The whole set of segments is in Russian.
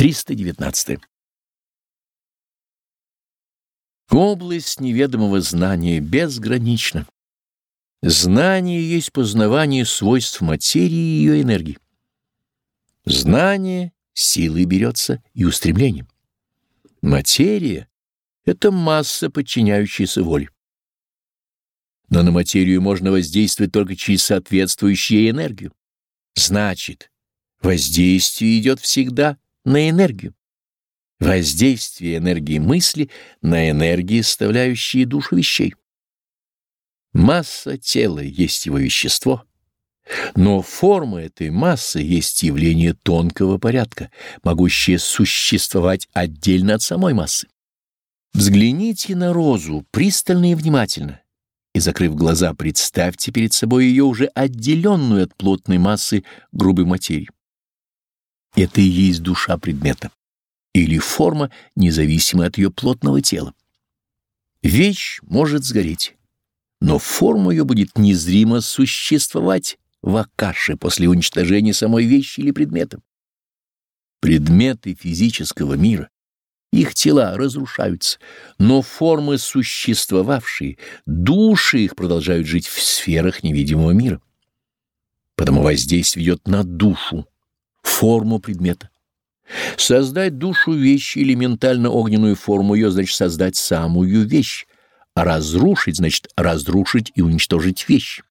319. Область неведомого знания безгранична. Знание есть познавание свойств материи и ее энергии. Знание силой берется и устремлением. Материя — это масса, подчиняющаяся воле. Но на материю можно воздействовать только через соответствующую энергию. Значит, воздействие идет всегда на энергию. Воздействие энергии мысли на энергии, составляющие душу вещей. Масса тела есть его вещество, но форма этой массы есть явление тонкого порядка, могущее существовать отдельно от самой массы. Взгляните на розу пристально и внимательно, и, закрыв глаза, представьте перед собой ее уже отделенную от плотной массы грубой материи. Это и есть душа предмета, или форма, независимая от ее плотного тела. Вещь может сгореть, но форма ее будет незримо существовать в акаше после уничтожения самой вещи или предмета. Предметы физического мира, их тела разрушаются, но формы существовавшие, души их продолжают жить в сферах невидимого мира. Потому воздействие идет на душу, форму предмета. Создать душу вещи или ментально-огненную форму ее значит создать самую вещь, а разрушить значит разрушить и уничтожить вещь.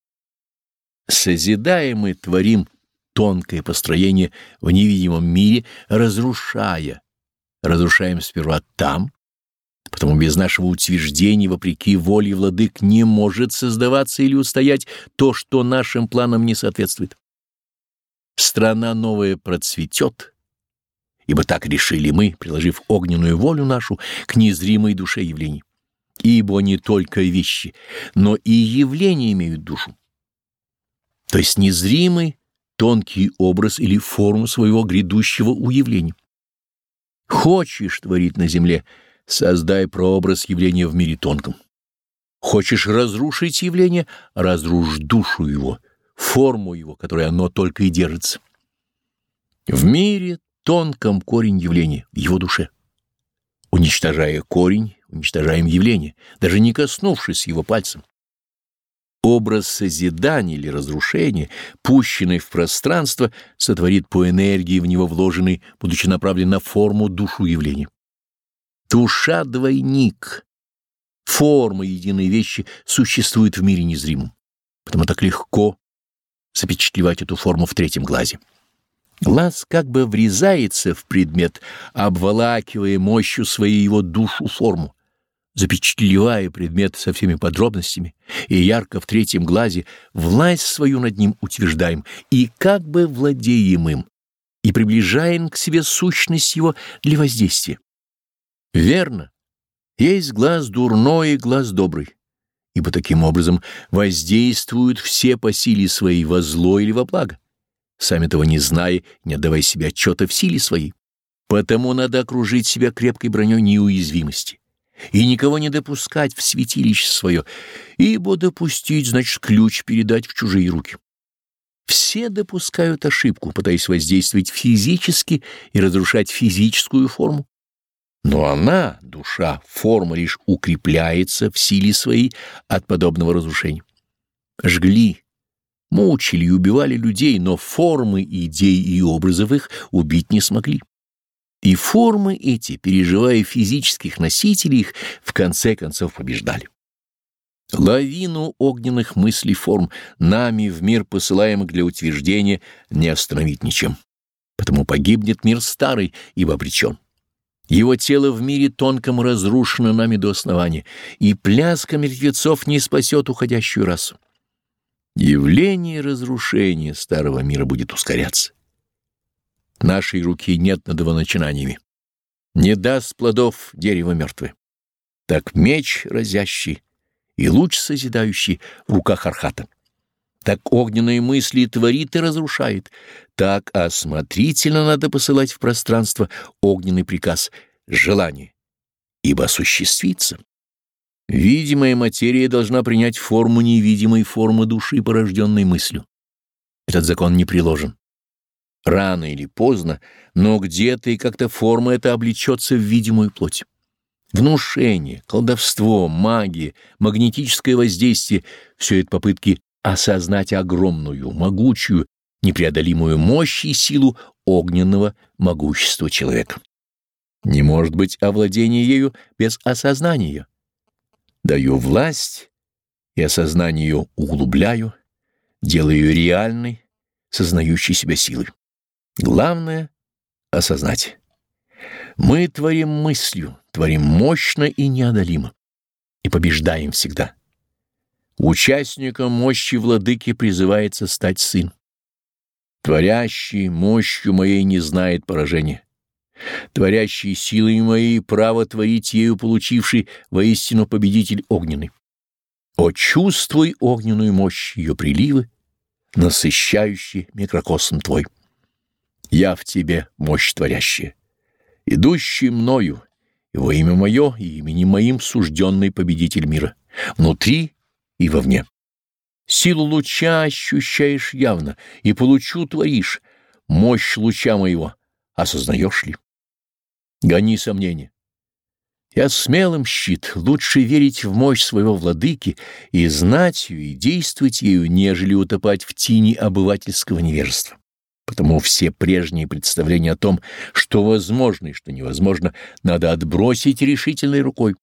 Созидая мы творим тонкое построение в невидимом мире, разрушая. Разрушаем сперва там, потому без нашего утверждения, вопреки воле владык, не может создаваться или устоять то, что нашим планам не соответствует страна новая процветет, ибо так решили мы, приложив огненную волю нашу к незримой душе явлений. Ибо не только вещи, но и явления имеют душу. То есть незримый, тонкий образ или форму своего грядущего уявления. Хочешь творить на земле, создай прообраз явления в мире тонком. Хочешь разрушить явление, разрушь душу его — форму его, которой оно только и держится. В мире тонком корень явления, в его душе. Уничтожая корень, уничтожаем явление, даже не коснувшись его пальцем. Образ созидания или разрушения, пущенный в пространство, сотворит по энергии в него вложенной, будучи направлен на форму душу явления. Душа-двойник, форма единой вещи существует в мире незримом, потому так легко запечатлевать эту форму в третьем глазе. Глаз как бы врезается в предмет, обволакивая мощью своей его душу форму, запечатлевая предмет со всеми подробностями, и ярко в третьем глазе власть свою над ним утверждаем и как бы владеем им, и приближаем к себе сущность его для воздействия. Верно, есть глаз дурной и глаз добрый ибо таким образом воздействуют все по силе своей во зло или во благо, сами того не зная, не отдавая себе отчета в силе своей. Потому надо окружить себя крепкой броней неуязвимости и никого не допускать в святилище свое, ибо допустить значит ключ передать в чужие руки. Все допускают ошибку, пытаясь воздействовать физически и разрушать физическую форму. Но она, душа, форма лишь укрепляется в силе своей от подобного разрушения. Жгли, мучили и убивали людей, но формы идей и образов их убить не смогли. И формы эти, переживая физических носителей их, в конце концов побеждали. Лавину огненных мыслей форм, нами в мир посылаемых для утверждения, не остановить ничем. Потому погибнет мир старый, ибо обречен. Его тело в мире тонком разрушено нами до основания, и пляска мертвецов не спасет уходящую расу. Явление разрушения старого мира будет ускоряться. Нашей руки нет над его начинаниями. Не даст плодов дерево мертвое. Так меч разящий и луч созидающий в руках Архата. Так огненные мысли творит и разрушает. Так осмотрительно надо посылать в пространство огненный приказ — желание, ибо осуществится. Видимая материя должна принять форму невидимой формы души, порожденной мыслью. Этот закон не приложен. Рано или поздно, но где-то и как-то форма эта облечется в видимую плоть. Внушение, колдовство, магия, магнетическое воздействие — все это попытки осознать огромную, могучую, непреодолимую мощь и силу огненного могущества человека. Не может быть овладения ею без осознания. Даю власть и осознание ее углубляю, делаю ее реальной, сознающей себя силой. Главное — осознать. Мы творим мыслью, творим мощно и неодолимо, и побеждаем всегда. Участником мощи владыки призывается стать сын. Творящий мощью моей не знает поражения. Творящий силой моей право творить ею получивший воистину победитель огненный. О, чувствуй огненную мощь ее приливы, насыщающие микрокосм твой. Я в тебе мощь творящая, идущий мною, во имя мое и именем моим сужденный победитель мира, внутри и вовне. Силу луча ощущаешь явно, и получу творишь, мощь луча моего осознаешь ли? Гони сомнения. Я смелым щит, лучше верить в мощь своего владыки и знать ее, и действовать ею, нежели утопать в тени обывательского невежества. Потому все прежние представления о том, что возможно и что невозможно, надо отбросить решительной рукой,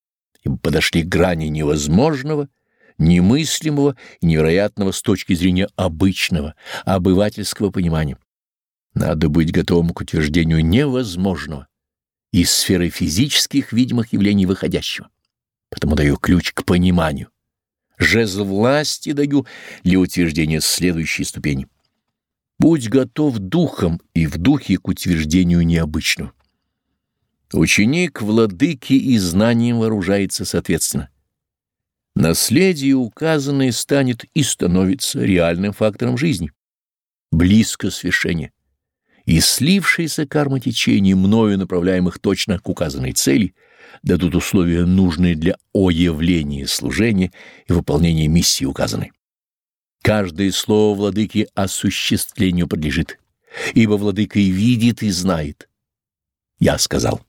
ибо подошли к грани невозможного, немыслимого и невероятного с точки зрения обычного, обывательского понимания. Надо быть готовым к утверждению невозможного из сферы физических видимых явлений выходящего. Потому даю ключ к пониманию. Жезл власти даю для утверждения следующей ступени. Будь готов духом и в духе к утверждению необычного. Ученик владыки и знанием вооружается соответственно. Наследие указанное станет и становится реальным фактором жизни. Близко свершение. И слившиеся карма течений, мною направляемых точно к указанной цели, дадут условия, нужные для оявления служения и выполнения миссии указанной. Каждое слово владыки осуществлению подлежит, ибо владыка и видит, и знает. Я сказал.